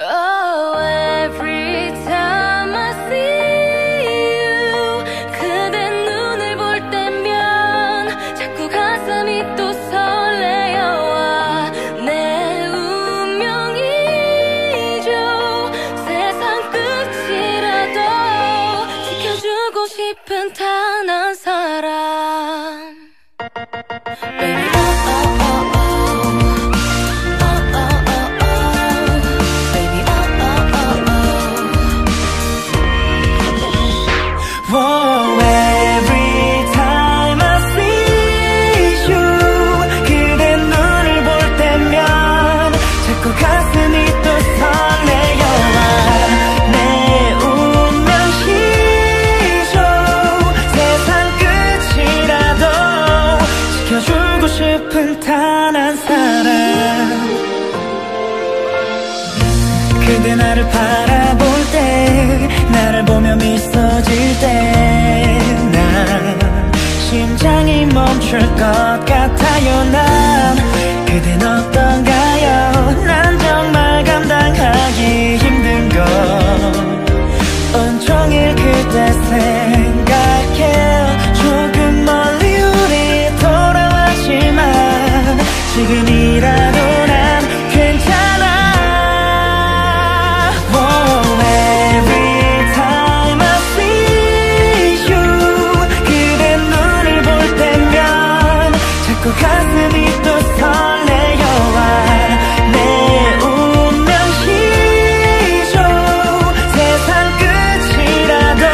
Oh, every time I see you 그대 눈을 볼 때면 자꾸 가슴이 또 설레어와 내 운명이죠 세상 끝이라도 지켜주고 싶은 단 한 사람. Baby, 싶은 단한 사람. 그대 나를 바라볼 때 나를 보며 미소 질때난 심장이 멈출 것 같아요 난 지금이라도 난 괜찮아. Oh, Every time I see you 그대 눈을 볼 때면 자꾸 가슴이 또 설레여와 내 운명 희조. 세상 끝이라도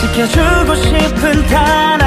지켜주고 싶은 다